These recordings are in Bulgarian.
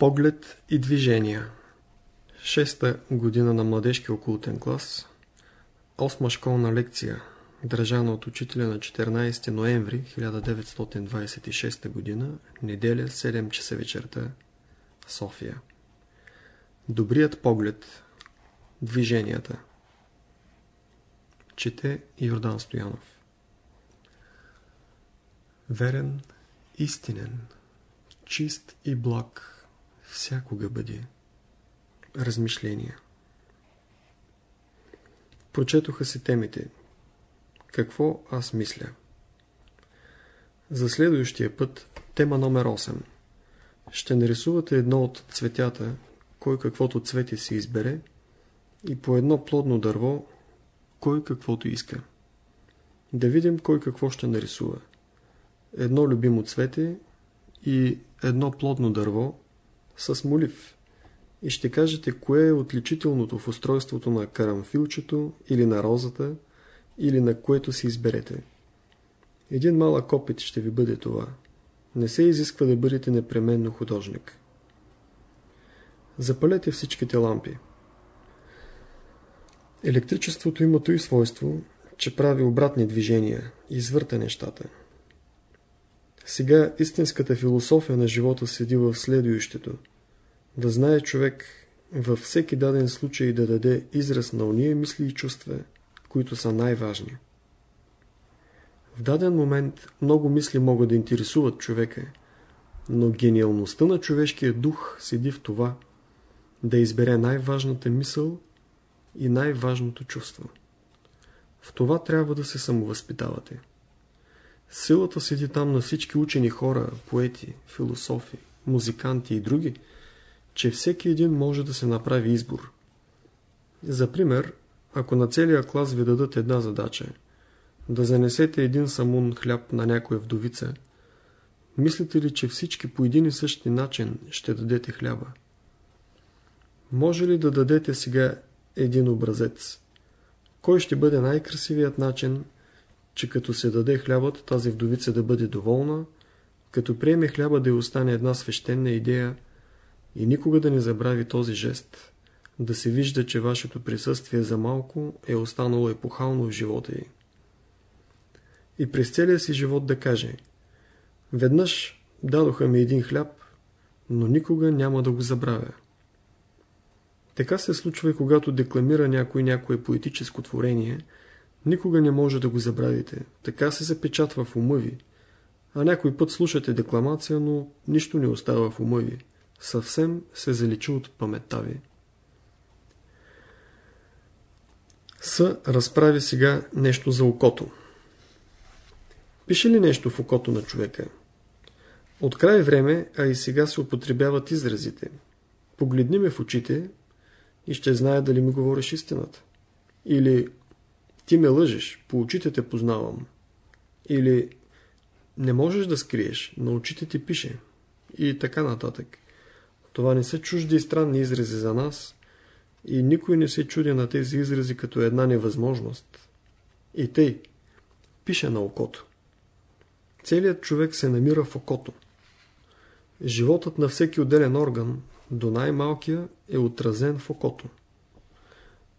Поглед и движения. Шеста година на младежки окултен клас. Осма школна лекция Държана от учителя на 14 ноември 1926 година Неделя 7 часа вечерта София. Добрият поглед Движенията. Чете Йордан Стоянов. Верен, истинен, чист и благ всякога бъде. Размишления Прочетоха се темите Какво аз мисля? За следващия път, тема номер 8. Ще нарисувате едно от цветята, кой каквото цвете си избере, и по едно плодно дърво, кой каквото иска. Да видим кой какво ще нарисува. Едно любимо цвете и едно плодно дърво с молив. И ще кажете кое е отличителното в устройството на карамфилчето или на розата или на което си изберете. Един малък опит ще ви бъде това. Не се изисква да бъдете непременно художник. Запалете всичките лампи. Електричеството има и свойство, че прави обратни движения и извърта нещата. Сега истинската философия на живота седи в следующето. Да знае човек във всеки даден случай да даде израз на уния мисли и чувства, които са най-важни. В даден момент много мисли могат да интересуват човека, но гениалността на човешкия дух седи в това да избере най-важната мисъл и най-важното чувство. В това трябва да се самовъзпитавате. Силата седи там на всички учени хора, поети, философи, музиканти и други, че всеки един може да се направи избор. За пример, ако на целия клас ви дадат една задача да занесете един самун хляб на някоя вдовица, мислите ли, че всички по един и същи начин ще дадете хляба? Може ли да дадете сега един образец? Кой ще бъде най-красивият начин че като се даде хлябът, тази вдовица да бъде доволна, като приеме хляба да й остане една свещена идея и никога да не забрави този жест, да се вижда, че вашето присъствие за малко е останало епохално в живота й. И през целия си живот да каже Веднъж дадоха ми един хляб, но никога няма да го забравя. Така се случва и когато декламира някой някое поетическо творение – Никога не може да го забравите. Така се запечатва в ума ви. А някой път слушате декламация, но нищо не остава в ума ви. Съвсем се заличи от паметта ви. С разправи сега нещо за окото. Пише ли нещо в окото на човека? От край време, а и сега се употребяват изразите. Погледни ме в очите и ще знае дали ми говориш истината. Или ти ме лъжеш, по очите те познавам. Или не можеш да скриеш, на очите ти пише. И така нататък. Това не са чужди и странни изрази за нас и никой не се чуди на тези изрази като една невъзможност. И тъй, пише на окото. Целият човек се намира в окото. Животът на всеки отделен орган, до най-малкия, е отразен в окото.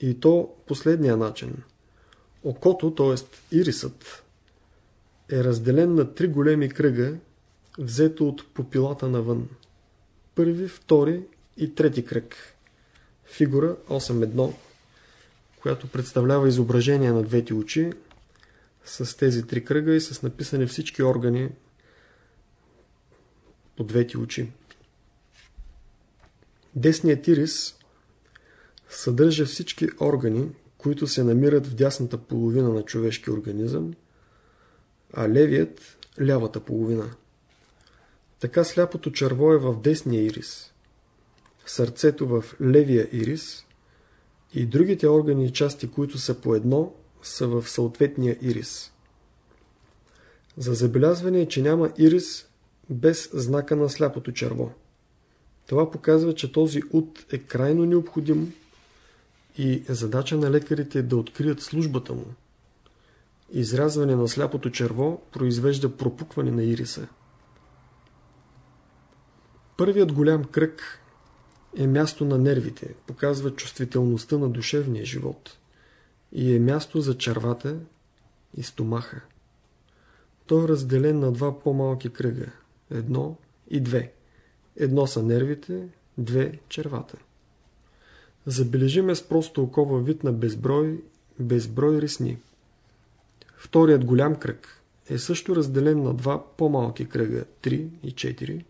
И то последния начин – Окото, т.е. ирисът, е разделен на три големи кръга, взето от попилата навън. Първи, втори и трети кръг. Фигура 8.1, която представлява изображение на двете очи, с тези три кръга и с написани всички органи по двете очи. Десният ирис съдържа всички органи, които се намират в дясната половина на човешки организъм, а левият – лявата половина. Така сляпото черво е в десния ирис, сърцето в левия ирис и другите органи и части, които са по едно, са в съответния ирис. За забелязване е, че няма ирис без знака на сляпото черво. Това показва, че този ут е крайно необходим и задача на лекарите е да открият службата му. Изрязване на сляпото черво произвежда пропукване на ириса. Първият голям кръг е място на нервите, показва чувствителността на душевния живот и е място за червата и стомаха. Той е разделен на два по-малки кръга. Едно и две. Едно са нервите, две червата. Забележиме с просто окова вид на безброй, безброй ресни. Вторият голям кръг е също разделен на два по-малки кръга, 3 и 4.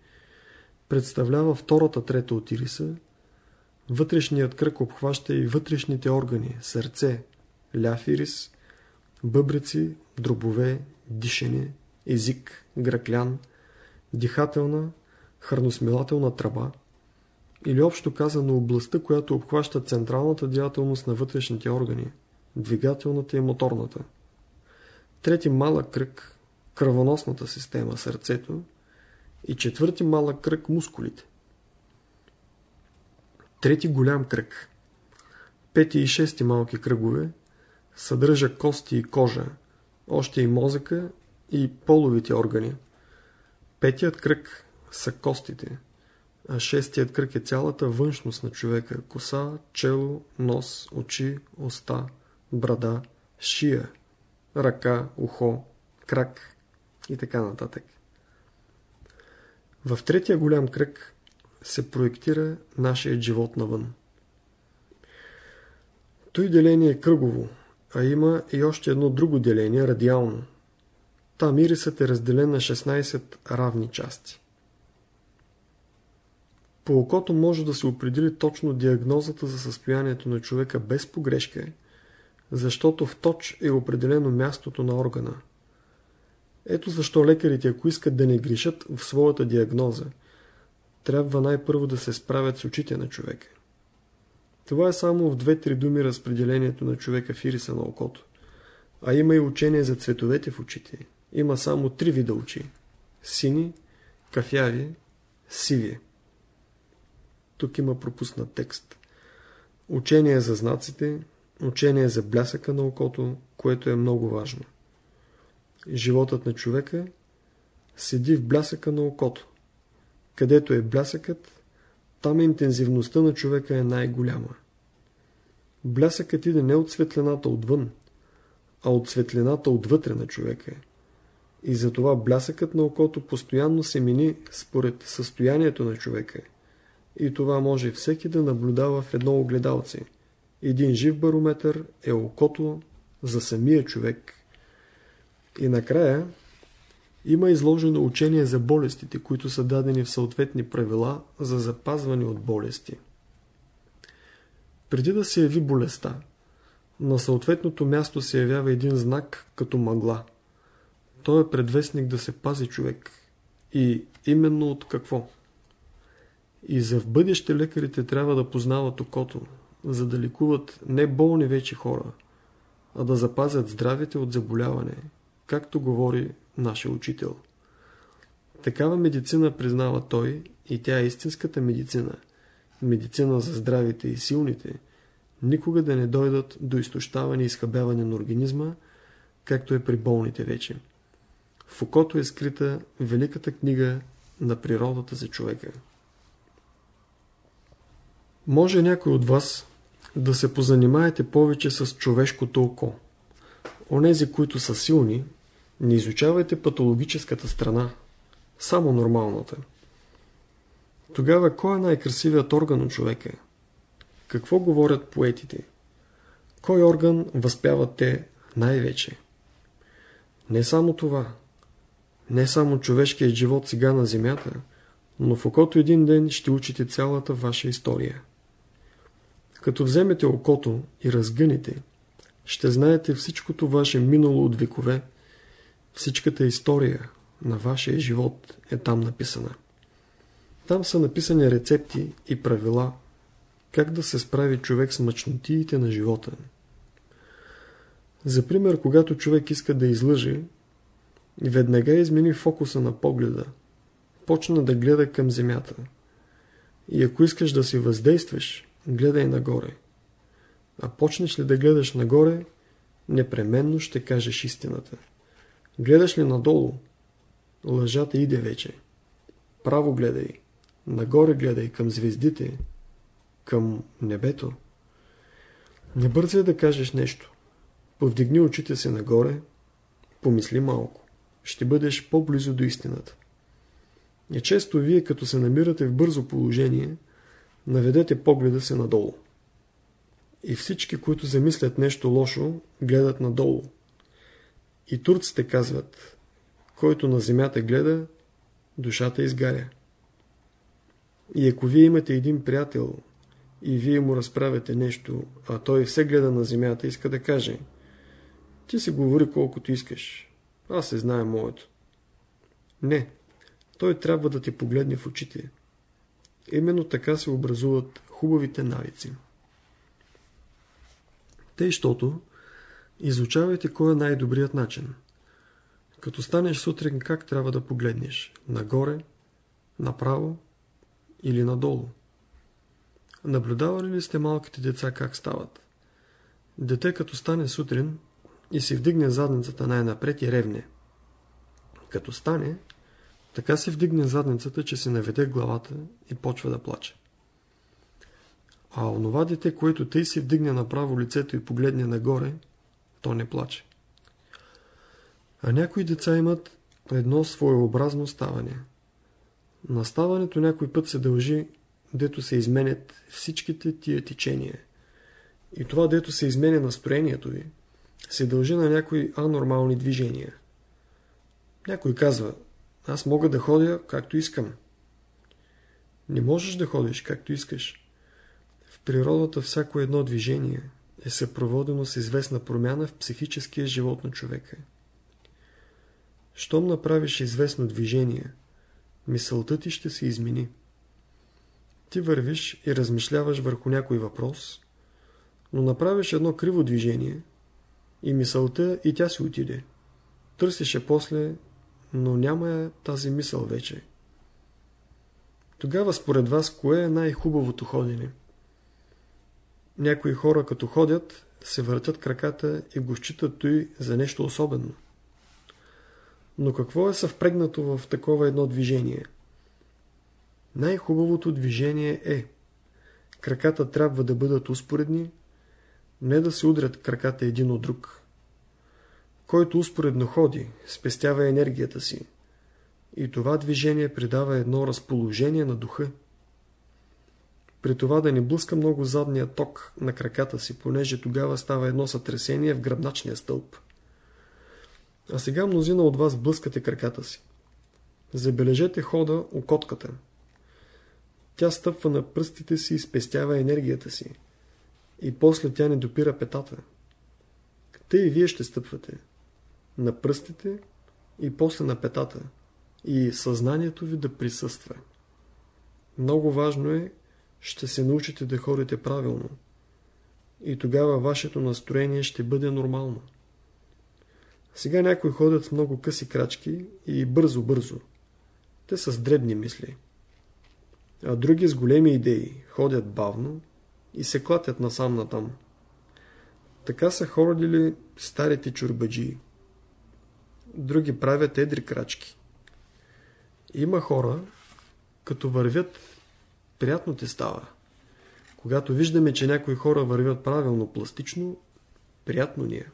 Представлява втората трета от ириса. Вътрешният кръг обхваща и вътрешните органи, сърце, ляв ирис, бъбреци, дробове, дишане, език, граклян, дихателна, храносмилателна тръба или общо казано областта, която обхваща централната деятелност на вътрешните органи, двигателната и моторната. Трети малък кръг – кръвоносната система, сърцето и четвърти малък кръг – мускулите. Трети голям кръг – пети и шести малки кръгове – съдържа кости и кожа, още и мозъка и половите органи. Петият кръг са костите, а шестият кръг е цялата външност на човека – коса, чело, нос, очи, уста, брада, шия, ръка, ухо, крак и така нататък. В третия голям кръг се проектира нашият живот навън. Той деление е кръгово, а има и още едно друго деление, радиално. Там ирисът е разделен на 16 равни части. По окото може да се определи точно диагнозата за състоянието на човека без погрешка, защото в точ е определено мястото на органа. Ето защо лекарите, ако искат да не грешат в своята диагноза, трябва най-първо да се справят с очите на човека. Това е само в две-три думи разпределението на човека в ириса на окото. А има и учение за цветовете в очите. Има само три вида очи. Сини, кафяви, сиви. Тук има пропуснат текст. Учение за знаците, учение за блясъка на окото, което е много важно. Животът на човека седи в блясъка на окото. Където е блясъкът, там интензивността на човека е най-голяма. Блясъкът иде не от светлината отвън, а от светлината отвътре на човека. И затова блясъкът на окото постоянно се мини според състоянието на човека. И това може всеки да наблюдава в едно огледалце. Един жив барометър е окото за самия човек. И накрая има изложено учение за болестите, които са дадени в съответни правила за запазване от болести. Преди да се яви болестта, на съответното място се явява един знак като мъгла. Той е предвестник да се пази човек. И именно от какво? И за в бъдеще лекарите трябва да познават окото, за да ликуват не болни вече хора, а да запазят здравите от заболяване, както говори нашия учител. Такава медицина признава той и тя е истинската медицина. Медицина за здравите и силните, никога да не дойдат до изтощаване и изхабяване на организма, както е при болните вече. В окото е скрита великата книга на природата за човека. Може някой от вас да се позанимаете повече с човешкото око. Онези, които са силни, не изучавайте патологическата страна, само нормалната. Тогава кой е най-красивият орган от човека? Какво говорят поетите? Кой орган възпяват те най-вече? Не само това. Не само човешкият живот сега на земята, но в окото един ден ще учите цялата ваша история. Като вземете окото и разгъните, ще знаете всичкото ваше минало от векове, Всичката история на вашия живот е там написана. Там са написани рецепти и правила, как да се справи човек с мъчнотиите на живота. За пример, когато човек иска да излъже, веднага измени фокуса на погледа, почна да гледа към земята. И ако искаш да си въздействаш, гледай нагоре. А почнеш ли да гледаш нагоре, непременно ще кажеш истината. Гледаш ли надолу? Лъжата иде вече. Право гледай. Нагоре гледай към звездите, към небето. Не бързай да кажеш нещо. Повдигни очите си нагоре, помисли малко. Ще бъдеш по-близо до истината. И често вие, като се намирате в бързо положение, наведете погледа си надолу. И всички, които замислят нещо лошо, гледат надолу. И турците казват, който на земята гледа, душата изгаря. И ако вие имате един приятел и вие му разправяте нещо, а той все гледа на земята, иска да каже ти си говори колкото искаш. Аз се знае моето. Не, той трябва да ти погледне в очите. Именно така се образуват хубавите навици. Тъй, щото изучавайте кой е най-добрият начин. Като станеш сутрин, как трябва да погледнеш? Нагоре, направо или надолу? Наблюдавали ли сте малките деца как стават? Дете като стане сутрин и си вдигне задницата най-напред и ревне. Като стане, така си вдигне задницата, че се наведе главата и почва да плаче. А онова дете, което тъй си вдигне направо лицето и погледне нагоре, то не плаче. А някои деца имат едно своеобразно ставане. Наставането някой път се дължи, дето се изменят всичките тия течения. И това, дето се изменя настроението ви, се дължи на някои анормални движения. Някой казва, аз мога да ходя както искам. Не можеш да ходиш както искаш. В природата всяко едно движение е съпроводено с известна промяна в психическия живот на човека. Щом направиш известно движение, мисълта ти ще се измени. Ти вървиш и размишляваш върху някой въпрос, но направиш едно криво движение и мисълта и тя си отиде. Търсише после но няма тази мисъл вече. Тогава според вас, кое е най-хубавото ходене? Някои хора като ходят, се въртят краката и го считат той за нещо особено. Но какво е съвпрегнато в такова едно движение? Най-хубавото движение е краката трябва да бъдат успоредни, не да се удрят краката един от друг. Който успоредно ходи, спестява енергията си. И това движение придава едно разположение на духа. При това да не блъска много задния ток на краката си, понеже тогава става едно сътресение в гръбначния стълб. А сега мнозина от вас блъскате краката си. Забележете хода окотката. Тя стъпва на пръстите си и спестява енергията си. И после тя не допира петата. Те и вие ще стъпвате на пръстите и после на петата и съзнанието ви да присъства. Много важно е, ще се научите да ходите правилно и тогава вашето настроение ще бъде нормално. Сега някои ходят с много къси крачки и бързо-бързо. Те са с дребни мисли. А други с големи идеи ходят бавно и се клатят насам натам. Така са ходили старите чурбаджии други правят едри крачки. Има хора, като вървят, приятно те става. Когато виждаме, че някои хора вървят правилно, пластично, приятно ни е.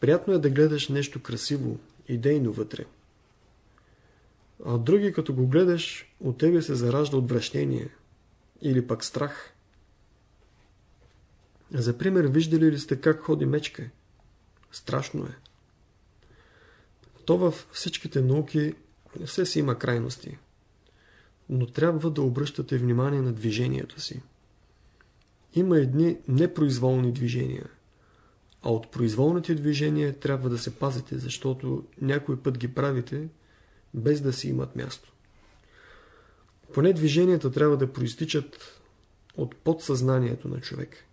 Приятно е да гледаш нещо красиво, идейно вътре. А други, като го гледаш, от тебе се заражда отвращение или пък страх. За пример, виждали ли сте как ходи мечка? Страшно е. То във всичките науки все си има крайности. Но трябва да обръщате внимание на движението си. Има едни непроизволни движения. А от произволните движения трябва да се пазите, защото някой път ги правите без да си имат място. Поне движенията трябва да проистичат от подсъзнанието на човек.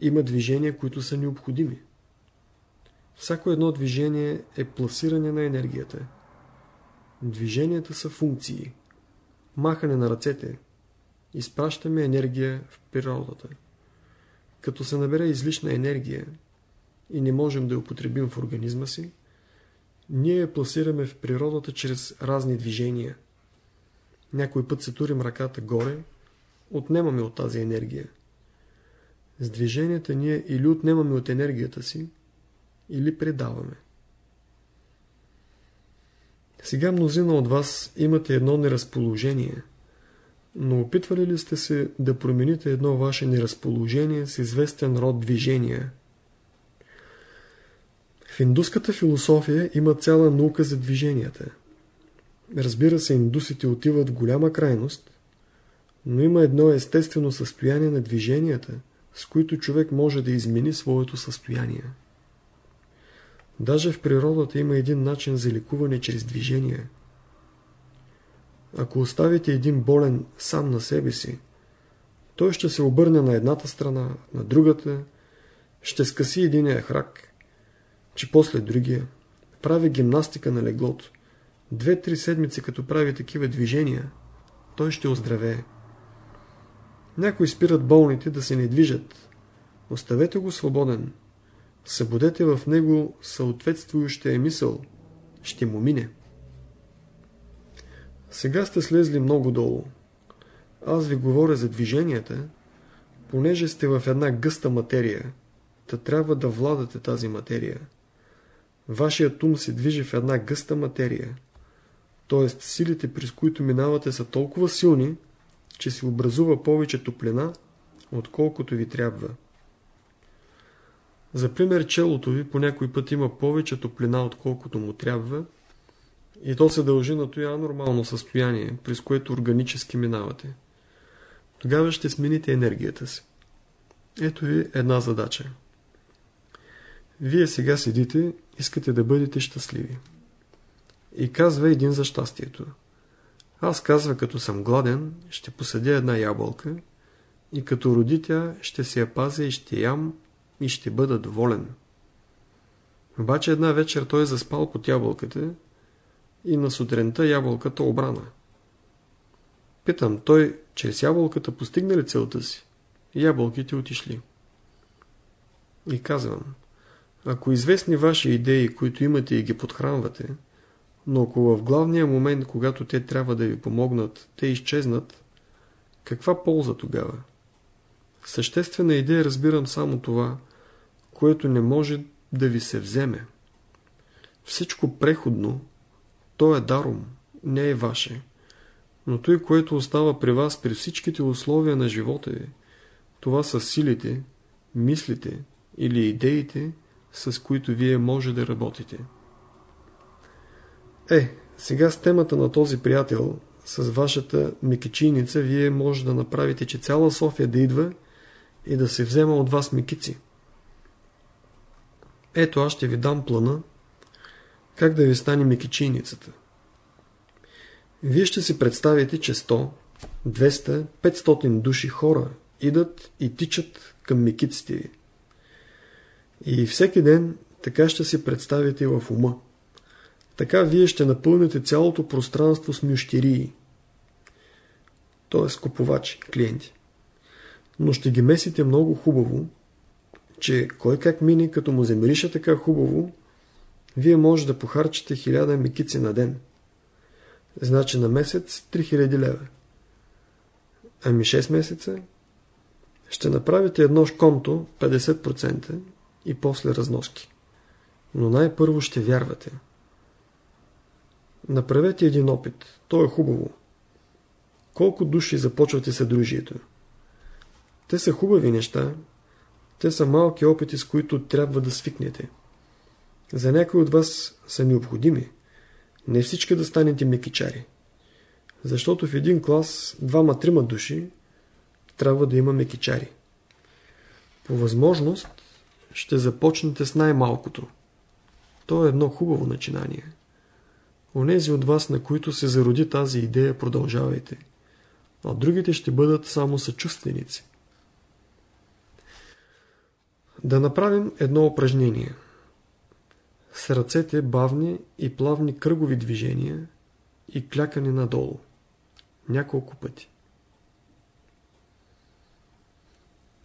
Има движения, които са необходими. Всяко едно движение е пласиране на енергията. Движенията са функции. Махане на ръцете. Изпращаме енергия в природата. Като се набере излишна енергия и не можем да я употребим в организма си, ние я пласираме в природата чрез разни движения. някой път се турим ръката горе, отнемаме от тази енергия. С движенията ние или отнемаме от енергията си, или предаваме. Сега мнозина от вас имате едно неразположение, но опитвали ли сте се да промените едно ваше неразположение с известен род движения? В индуската философия има цяла наука за движенията. Разбира се, индусите отиват в голяма крайност, но има едно естествено състояние на движенията, с които човек може да измени своето състояние. Даже в природата има един начин за лекуване чрез движение. Ако оставите един болен сам на себе си, той ще се обърне на едната страна, на другата, ще скъси единия храк, че после другия, прави гимнастика на леглото. Две-три седмици като прави такива движения, той ще оздравее. Някои спират болните да се не движат. Оставете го свободен. Събудете в него съответствующия мисъл. Ще му мине. Сега сте слезли много долу. Аз ви говоря за движенията, понеже сте в една гъста материя, та трябва да владате тази материя. Вашият ум се движи в една гъста материя, т.е. силите, през които минавате са толкова силни, че се образува повече топлина, отколкото ви трябва. За пример, челото ви по някой път има повече топлина, отколкото му трябва, и то се дължи на това нормално състояние, през което органически минавате. Тогава ще смените енергията си. Ето ви една задача. Вие сега седите, искате да бъдете щастливи. И казва един за щастието. Аз казва, като съм гладен, ще посадя една ябълка и като роди тя, ще се я пазя и ще ям и ще бъда доволен. Обаче една вечер той е заспал под ябълката и на сутринта ябълката обрана. Питам, той чрез ябълката постигна ли целта си? Ябълките отишли. И казвам, ако известни ваши идеи, които имате и ги подхранвате, но ако в главния момент, когато те трябва да ви помогнат, те изчезнат, каква полза тогава? Съществена идея разбирам само това, което не може да ви се вземе. Всичко преходно, то е даром, не е ваше. Но той, което остава при вас при всичките условия на живота ви, това са силите, мислите или идеите, с които вие може да работите. Е, сега с темата на този приятел, с вашата мекичийница, вие може да направите, че цяла София да идва и да се взема от вас мекици. Ето аз ще ви дам плана, как да ви стане мекичийницата. Вие ще си представите, че 100, 200, 500 души хора идат и тичат към мекиците ви. И всеки ден така ще си представите в ума. Така вие ще напълните цялото пространство с мющирии, т.е. купувачи, клиенти. Но ще ги месите много хубаво, че кой как мини, като му замириша така хубаво, вие може да похарчите хиляда микици на ден. Значи на месец 3000 лева. Ами 6 месеца ще направите едно шконто 50% и после разноски. Но най-първо ще вярвате. Направете един опит. То е хубаво. Колко души започвате съдружието? Те са хубави неща. Те са малки опити, с които трябва да свикнете. За някои от вас са необходими. Не всички да станете мекичари. Защото в един клас, двама-трима души, трябва да има мекичари. По възможност ще започнете с най-малкото. То е едно хубаво начинание. Онези от вас, на които се зароди тази идея, продължавайте. А другите ще бъдат само съчувственици. Да направим едно упражнение. С ръцете бавни и плавни кръгови движения и клякане надолу. Няколко пъти.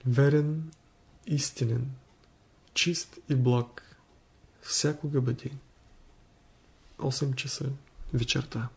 Верен, истинен, чист и благ, всякога бъди. 8 часа вечерта.